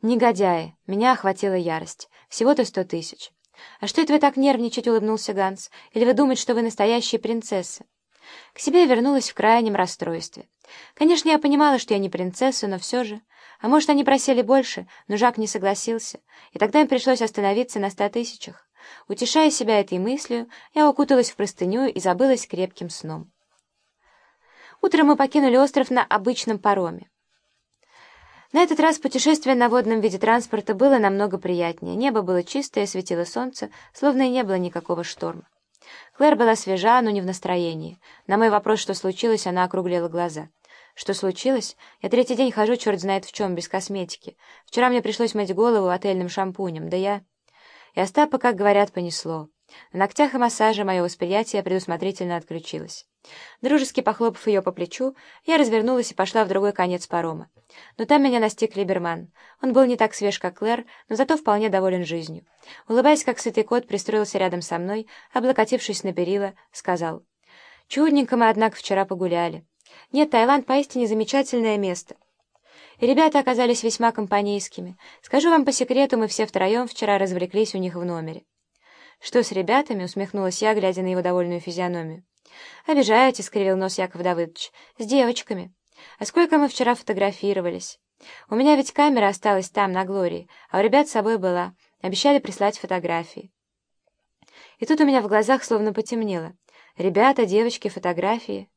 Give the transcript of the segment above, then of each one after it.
«Негодяи!» Меня охватила ярость. «Всего-то сто тысяч». «А что это вы так нервничать?» — улыбнулся Ганс. «Или вы думаете, что вы настоящая принцесса?» К себе я вернулась в крайнем расстройстве. Конечно, я понимала, что я не принцесса, но все же. А может, они просили больше, но Жак не согласился, и тогда им пришлось остановиться на ста тысячах. Утешая себя этой мыслью, я укуталась в простыню и забылась крепким сном. Утром мы покинули остров на обычном пароме. На этот раз путешествие на водном виде транспорта было намного приятнее. Небо было чистое, светило солнце, словно и не было никакого шторма. Клэр была свежа, но не в настроении. На мой вопрос, что случилось, она округлила глаза. «Что случилось? Я третий день хожу, черт знает в чем, без косметики. Вчера мне пришлось мыть голову отельным шампунем, да я...» И Остапа, как говорят, понесло. На ногтях и массаже мое восприятие предусмотрительно отключилось. Дружески похлопав ее по плечу, я развернулась и пошла в другой конец парома. Но там меня настиг Либерман. Он был не так свеж, как Клэр, но зато вполне доволен жизнью. Улыбаясь, как сытый кот, пристроился рядом со мной, облокотившись на перила, сказал. «Чудненько мы, однако, вчера погуляли. Нет, Таиланд поистине замечательное место». И ребята оказались весьма компанейскими. Скажу вам по секрету, мы все втроем вчера развлеклись у них в номере. «Что с ребятами?» — усмехнулась я, глядя на его довольную физиономию. «Обижаете», — скривил нос Яков Давыдович. «С девочками. А сколько мы вчера фотографировались? У меня ведь камера осталась там, на Глории, а у ребят с собой была. Обещали прислать фотографии». И тут у меня в глазах словно потемнело. «Ребята, девочки, фотографии».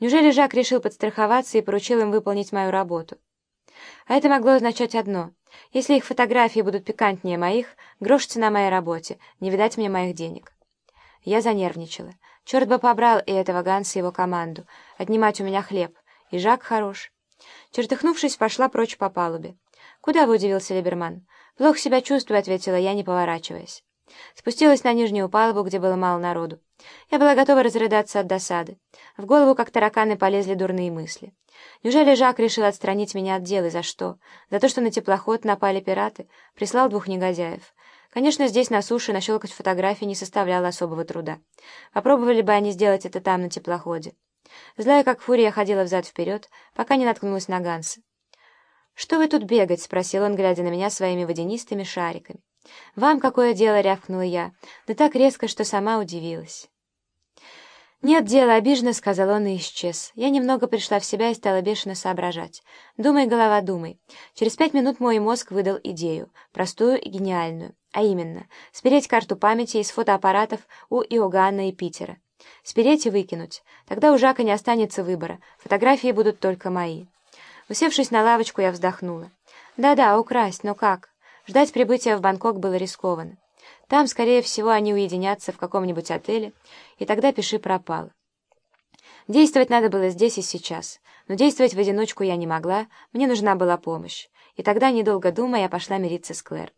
Неужели Жак решил подстраховаться и поручил им выполнить мою работу? А это могло означать одно. Если их фотографии будут пикантнее моих, грош цена моей работе, не видать мне моих денег. Я занервничала. Черт бы побрал и этого Ганса, и его команду. Отнимать у меня хлеб. И Жак хорош. Чертыхнувшись, пошла прочь по палубе. «Куда вы?» — удивился Либерман. «Плохо себя чувствую», — ответила я, не поворачиваясь. Спустилась на нижнюю палубу, где было мало народу. Я была готова разрыдаться от досады. В голову, как тараканы, полезли дурные мысли. Неужели Жак решил отстранить меня от дела? За что? За то, что на теплоход напали пираты? Прислал двух негодяев. Конечно, здесь, на суше, нащелкать фотографии не составляло особого труда. Попробовали бы они сделать это там, на теплоходе. Злая, как фурия, ходила взад-вперед, пока не наткнулась на Ганса. «Что вы тут бегать?» — спросил он, глядя на меня своими водянистыми шариками. «Вам какое дело?» — рявкнула я, да так резко, что сама удивилась. «Нет дела, обиженно», — сказал он и исчез. Я немного пришла в себя и стала бешено соображать. «Думай, голова, думай». Через пять минут мой мозг выдал идею, простую и гениальную. А именно, спереть карту памяти из фотоаппаратов у Иоганна и Питера. Спереть и выкинуть. Тогда у Жака не останется выбора. Фотографии будут только мои. Усевшись на лавочку, я вздохнула. Да-да, украсть, но как? Ждать прибытия в Бангкок было рискованно. Там, скорее всего, они уединятся в каком-нибудь отеле, и тогда пиши пропало. Действовать надо было здесь и сейчас, но действовать в одиночку я не могла, мне нужна была помощь. И тогда, недолго думая, я пошла мириться с Клэр.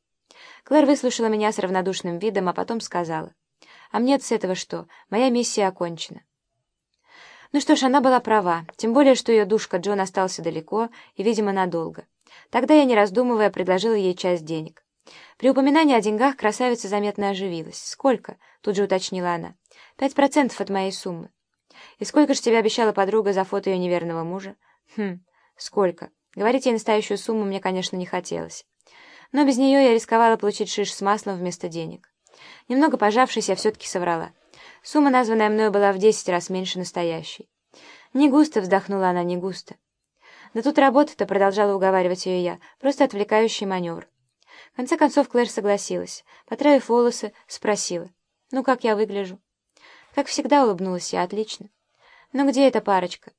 Клэр выслушала меня с равнодушным видом, а потом сказала, «А мне с этого что? Моя миссия окончена». Ну что ж, она была права, тем более, что ее душка Джон остался далеко и, видимо, надолго. Тогда я, не раздумывая, предложила ей часть денег. При упоминании о деньгах красавица заметно оживилась. «Сколько?» — тут же уточнила она. «Пять процентов от моей суммы». «И сколько же тебе обещала подруга за фото ее неверного мужа?» «Хм, сколько?» Говорить ей настоящую сумму мне, конечно, не хотелось. Но без нее я рисковала получить шиш с маслом вместо денег. Немного пожавшись, я все-таки соврала. Сумма, названная мною, была в десять раз меньше настоящей. «Не густо», — вздохнула она, — «не густо». «Да тут работа-то», — продолжала уговаривать ее я, — «просто отвлекающий маневр». Конце концов Клэр согласилась. Потравив волосы, спросила. «Ну, как я выгляжу?» Как всегда улыбнулась я. «Отлично». «Ну, где эта парочка?»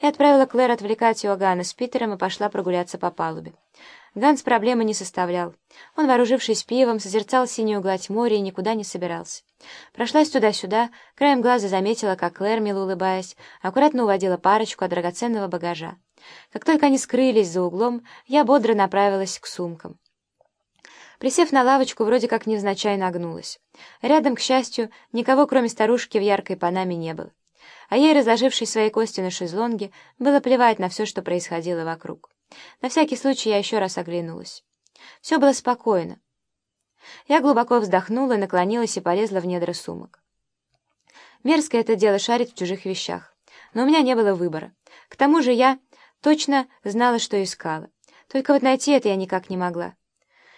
Я отправила Клэр отвлекать Иоганна с Питером и пошла прогуляться по палубе. Ганс проблемы не составлял. Он, вооружившись пивом, созерцал синюю гладь моря и никуда не собирался. Прошлась туда-сюда, краем глаза заметила, как Клэр, мило улыбаясь, аккуратно уводила парочку от драгоценного багажа. Как только они скрылись за углом, я бодро направилась к сумкам. Присев на лавочку, вроде как невзначай нагнулась. Рядом, к счастью, никого, кроме старушки в яркой панаме, не было. А ей, разложившей свои кости на шезлонге, было плевать на все, что происходило вокруг. На всякий случай я еще раз оглянулась. Все было спокойно. Я глубоко вздохнула, наклонилась и полезла в недра сумок. Мерзкое это дело шарить в чужих вещах. Но у меня не было выбора. К тому же я точно знала, что искала. Только вот найти это я никак не могла.